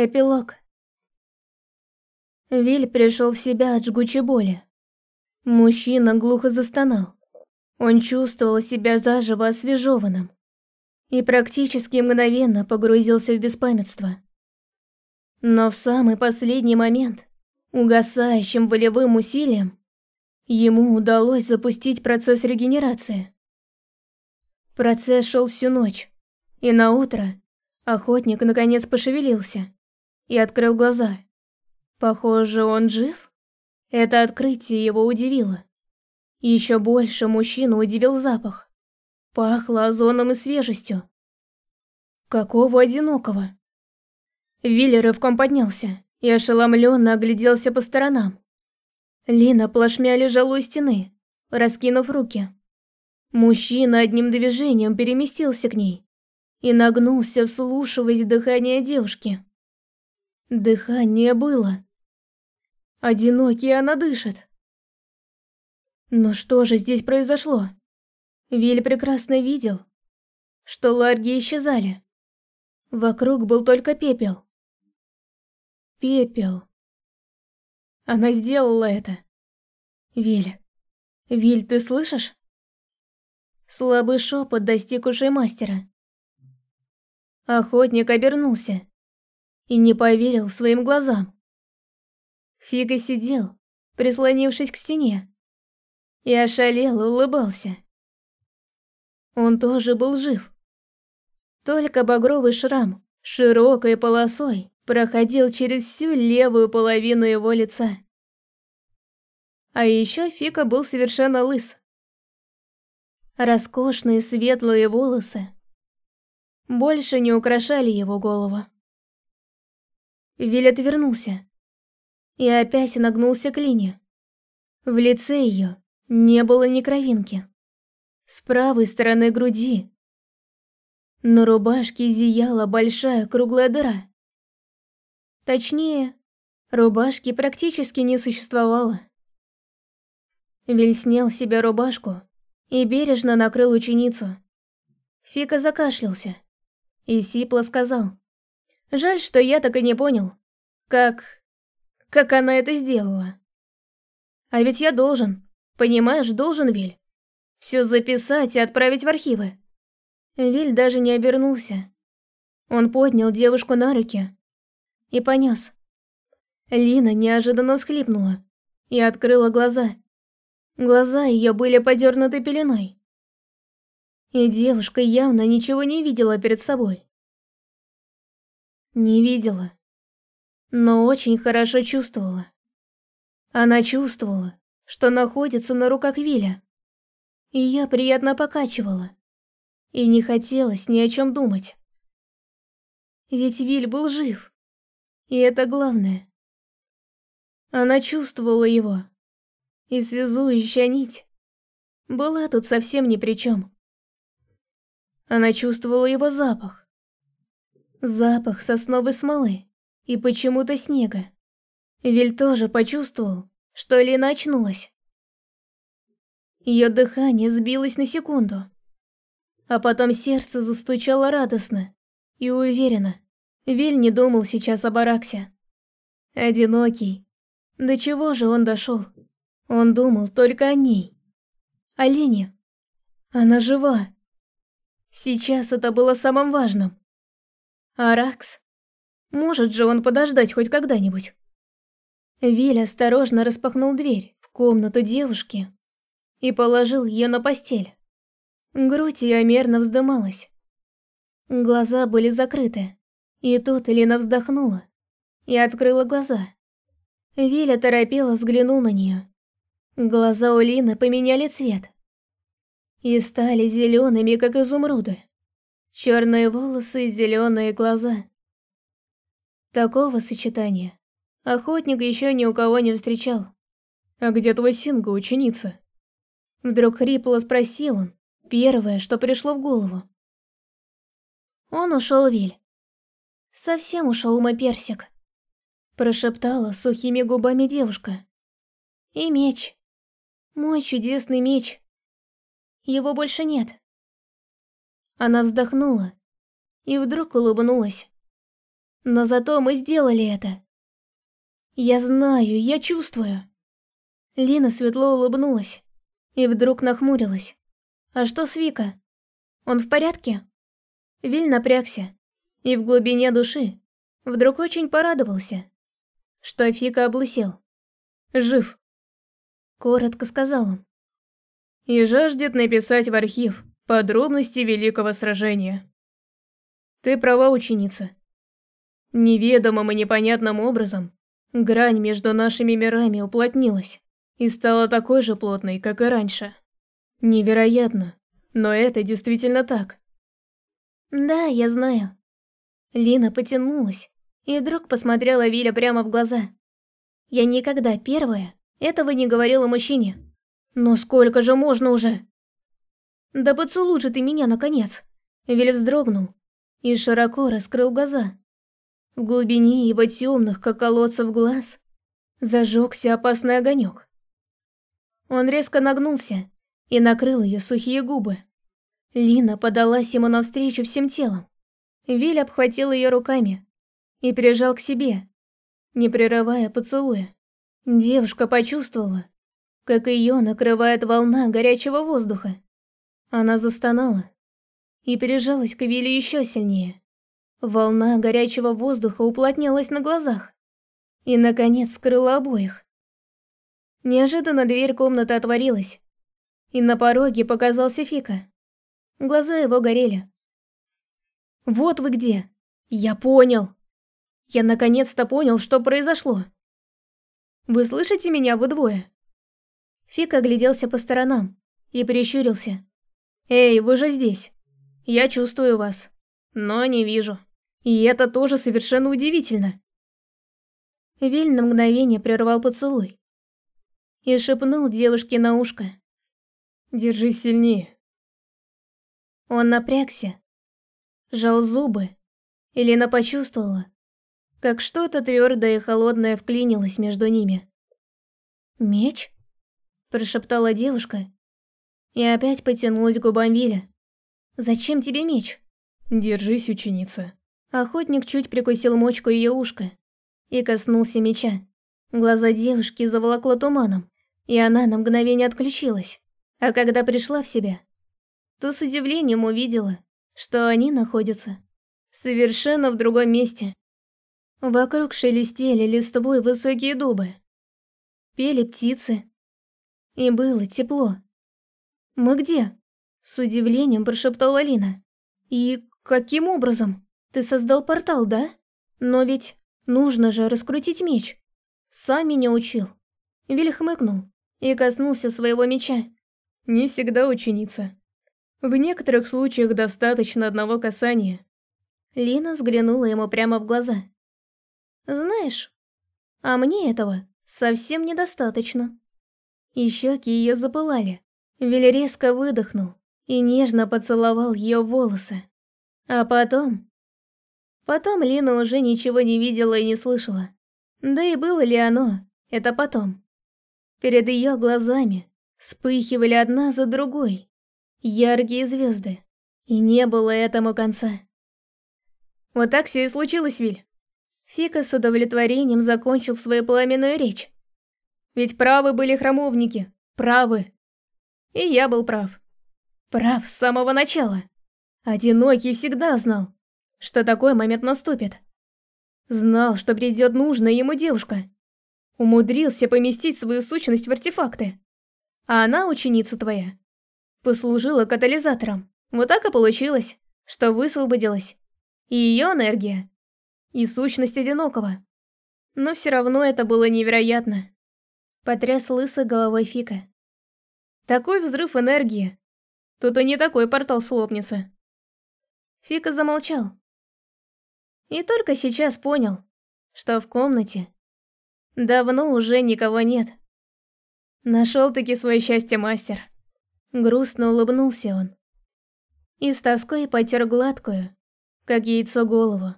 Эпилог. Виль пришел в себя от жгучей боли. Мужчина глухо застонал. Он чувствовал себя заживо освежеванным и практически мгновенно погрузился в беспамятство. Но в самый последний момент, угасающим волевым усилием, ему удалось запустить процесс регенерации. Процесс шел всю ночь, и на утро охотник наконец пошевелился и открыл глаза. Похоже, он жив? Это открытие его удивило. Еще больше мужчину удивил запах. Пахло озоном и свежестью. Какого одинокого? Вилли рывком поднялся и ошеломленно огляделся по сторонам. Лина плашмя лежала у стены, раскинув руки. Мужчина одним движением переместился к ней и нагнулся, вслушиваясь в дыхание девушки. Дыхание было. Одинокий она дышит. Но что же здесь произошло? Виль прекрасно видел, что ларги исчезали. Вокруг был только пепел. Пепел. Она сделала это. Виль. Виль, ты слышишь? Слабый шепот достиг ушей мастера. Охотник обернулся и не поверил своим глазам. Фига сидел, прислонившись к стене, и ошалел улыбался. Он тоже был жив. Только багровый шрам широкой полосой проходил через всю левую половину его лица. А еще Фика был совершенно лыс. Роскошные светлые волосы больше не украшали его голову. Виль отвернулся и опять нагнулся к Лине. В лице ее не было ни кровинки. С правой стороны груди на рубашке зияла большая круглая дыра. Точнее, рубашки практически не существовало. Виль снял себе рубашку и бережно накрыл ученицу. Фика закашлялся и сипло сказал. Жаль, что я так и не понял, как... как она это сделала. А ведь я должен, понимаешь, должен, Виль. Все записать и отправить в архивы. Виль даже не обернулся. Он поднял девушку на руки и понес. Лина неожиданно всхлипнула и открыла глаза. Глаза ее были подернуты пеленой. И девушка явно ничего не видела перед собой. Не видела. Но очень хорошо чувствовала. Она чувствовала, что находится на руках Виля. И я приятно покачивала. И не хотелось ни о чем думать. Ведь Виль был жив. И это главное. Она чувствовала его. И связующая нить была тут совсем ни при чем. Она чувствовала его запах. Запах сосновой смолы и почему-то снега. Виль тоже почувствовал, что Лина очнулась. Ее дыхание сбилось на секунду, а потом сердце застучало радостно и уверенно. Виль не думал сейчас об Араксе. Одинокий. До чего же он дошел? Он думал только о ней. О Лене. Она жива. Сейчас это было самым важным. Аракс? Может же он подождать хоть когда-нибудь? Виль осторожно распахнул дверь в комнату девушки и положил ее на постель. Грудь ее мерно вздымалась. Глаза были закрыты, и тут Лина вздохнула и открыла глаза. Виля торопела взглянул на нее. Глаза у Лины поменяли цвет и стали зелеными, как изумруды. Черные волосы и зеленые глаза. Такого сочетания охотник еще ни у кого не встречал. «А где твой Синга, ученица?» Вдруг хрипло спросил он, первое, что пришло в голову. Он ушел Виль. Совсем ушел мой персик. Прошептала сухими губами девушка. И меч. Мой чудесный меч. Его больше нет. Она вздохнула и вдруг улыбнулась. Но зато мы сделали это. Я знаю, я чувствую. Лина светло улыбнулась и вдруг нахмурилась. А что с Вика? Он в порядке? Виль напрягся и в глубине души вдруг очень порадовался, что Фика облысел. Жив. Коротко сказал он. И жаждет написать в архив подробности великого сражения. Ты права, ученица. Неведомым и непонятным образом грань между нашими мирами уплотнилась и стала такой же плотной, как и раньше. Невероятно, но это действительно так. Да, я знаю. Лина потянулась и вдруг посмотрела Виля прямо в глаза. Я никогда первая этого не говорила мужчине. Но сколько же можно уже? Да поцелуй же ты меня, наконец. Виль вздрогнул и широко раскрыл глаза. В глубине его темных, как колодцев глаз, зажегся опасный огонек. Он резко нагнулся и накрыл ее сухие губы. Лина подалась ему навстречу всем телом. Виль обхватил ее руками и прижал к себе, не прерывая поцелуя. Девушка почувствовала, как ее накрывает волна горячего воздуха. Она застонала и прижалась к Вилли еще сильнее. Волна горячего воздуха уплотнялась на глазах и, наконец, скрыла обоих. Неожиданно дверь комнаты отворилась, и на пороге показался Фика. Глаза его горели. «Вот вы где! Я понял! Я наконец-то понял, что произошло! Вы слышите меня, вы двое?» Фика огляделся по сторонам и прищурился. «Эй, вы же здесь!» Я чувствую вас, но не вижу. И это тоже совершенно удивительно. Виль на мгновение прервал поцелуй и шепнул девушке на ушко. «Держись сильнее». Он напрягся, сжал зубы, и Лена почувствовала, как что-то твердое и холодное вклинилось между ними. «Меч?» – прошептала девушка и опять потянулась к губам Виля. Зачем тебе меч? Держись, ученица. Охотник чуть прикусил мочку ее ушка и коснулся меча. Глаза девушки заволокло туманом, и она на мгновение отключилась. А когда пришла в себя, то с удивлением увидела, что они находятся совершенно в другом месте. Вокруг шелестели листвой высокие дубы. Пели птицы. И было тепло. «Мы где?» С удивлением прошептала Алина. «И каким образом? Ты создал портал, да? Но ведь нужно же раскрутить меч. Сам меня учил». Виль хмыкнул и коснулся своего меча. «Не всегда ученица. В некоторых случаях достаточно одного касания». Лина взглянула ему прямо в глаза. «Знаешь, а мне этого совсем недостаточно». И щеки ее запылали. Виль резко выдохнул и нежно поцеловал ее волосы. А потом... Потом Лина уже ничего не видела и не слышала. Да и было ли оно, это потом. Перед ее глазами вспыхивали одна за другой яркие звезды, и не было этому конца. Вот так все и случилось, Виль. Фика с удовлетворением закончил свою пламенную речь. Ведь правы были храмовники, правы. И я был прав. Прав с самого начала. Одинокий всегда знал, что такой момент наступит. Знал, что придет нужная ему девушка. Умудрился поместить свою сущность в артефакты. А она, ученица твоя, послужила катализатором. Вот так и получилось, что высвободилась и ее энергия, и сущность одинокого. Но все равно это было невероятно. Потряс лысой головой Фика. Такой взрыв энергии, Тут и не такой портал слопнется. Фика замолчал. И только сейчас понял, что в комнате давно уже никого нет. Нашел-таки свое счастье мастер. Грустно улыбнулся он. И с тоской потер гладкую, как яйцо голову.